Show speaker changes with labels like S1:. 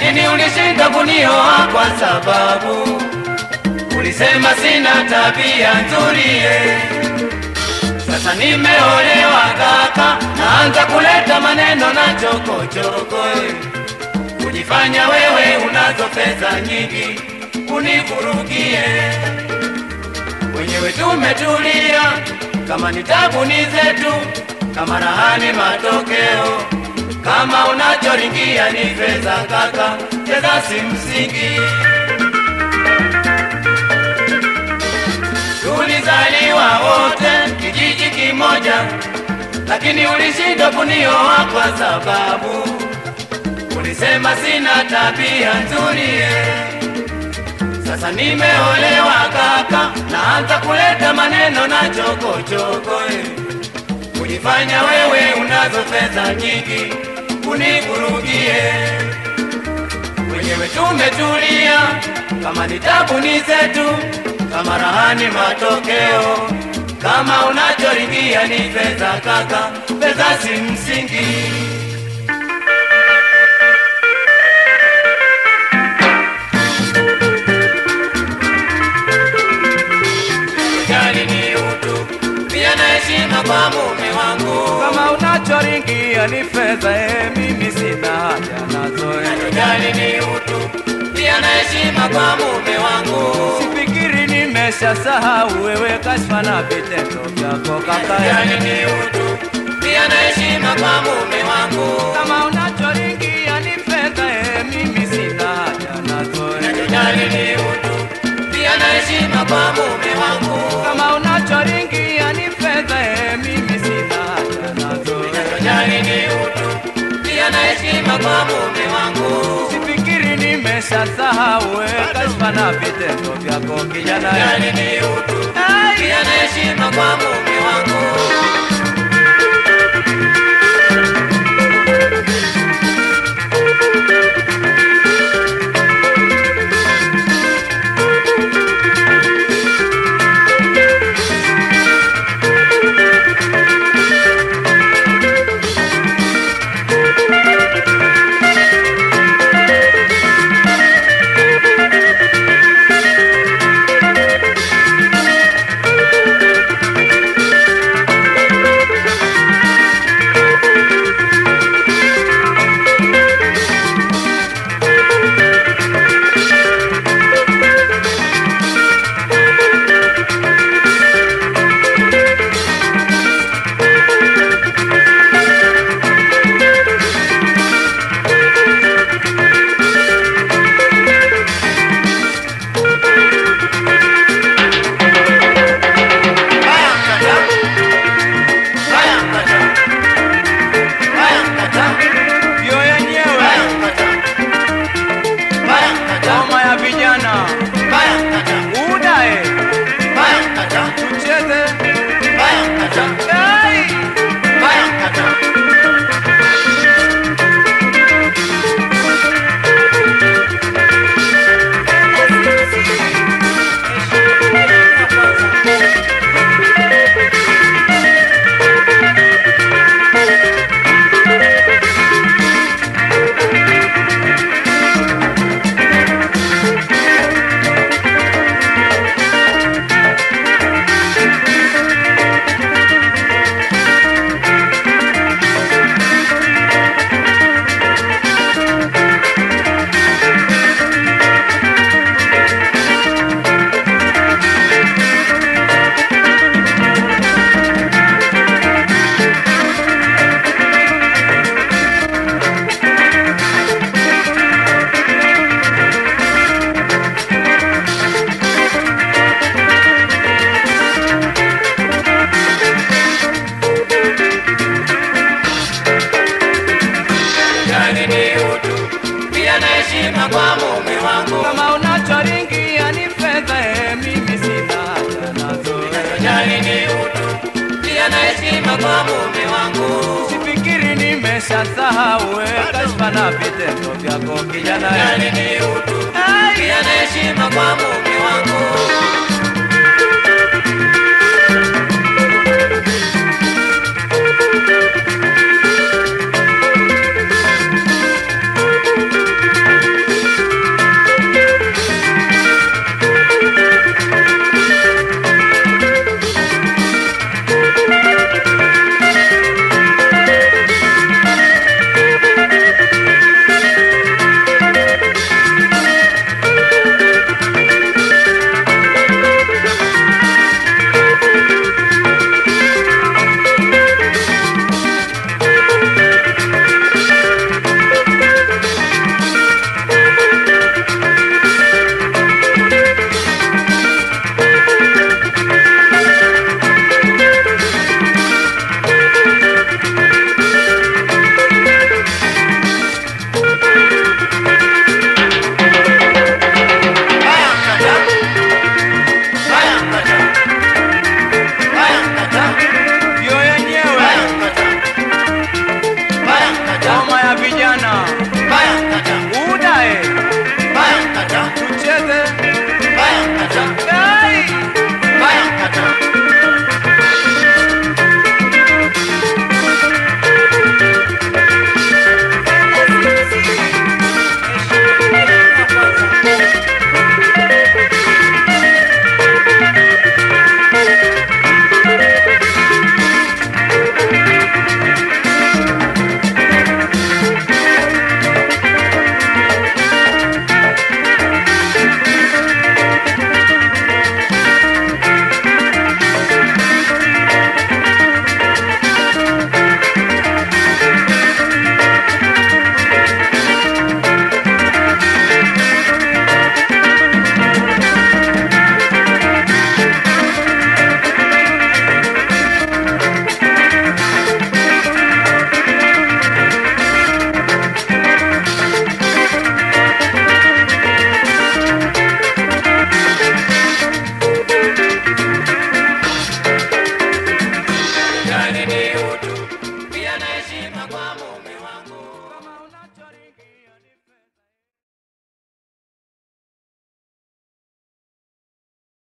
S1: lakini ulishinda kunioa kwa sababu ulisema sina tabia nzuri. eh. Sasa nimeolewa kaka, naanza kuleta maneno na chokochoko eh. kujifanya wewe unazo pesa nyingi univurugie. Wenyewe tumetulia, kama ni tabu ni zetu, kama rahani matokeo. Kama unachoringia ni fedha kaka, fedha si msingi. Tulizaliwa wote kijiji kimoja, lakini ulishindwa kunioa kwa sababu ulisema sina tabia nzuri. Sasa nimeolewa kaka, naanza kuleta maneno na chokochoko eh. Kujifanya wewe unazo fedha nyingi unikurugie Wenyewe tumetulia, kama ni tabu ni zetu, kama rahani matokeo. Kama unachoringia ni fedha kaka, fedha si msingi. Ni
S2: fedha, eh, mimi sina haja nazo. eh.
S1: Jali ni utu, pia na heshima kwa mume wangu.
S2: Sifikiri nimeshasahau wewe, kashfa na vitendo vyako kaka. eh.
S1: Jali ni utu, pia na heshima kwa mume wangu.
S2: Kama unachoringia ni fedha, eh, mimi sina haja nazo. eh.
S1: Jali ni utu, pia na heshima kwa mume
S2: eh.
S1: Ni utu, pia na heshima kwa mume wangu.
S2: Sifikiri nimeshasahau kashfa na vitendo vyako kijana. eh.
S1: Ni utu, pia na heshima kwa mume wangu. Na kwa mume wangu.
S2: kama unachoringia ni fedha eh, mimi sina nazo
S1: Ninachojali ni utu, pia na heshima kwa mume wangu.
S2: Usifikiri nimeshasahau kashfa na vitendo vyako kijana
S1: Ninachojali ni utu, pia na heshima kwa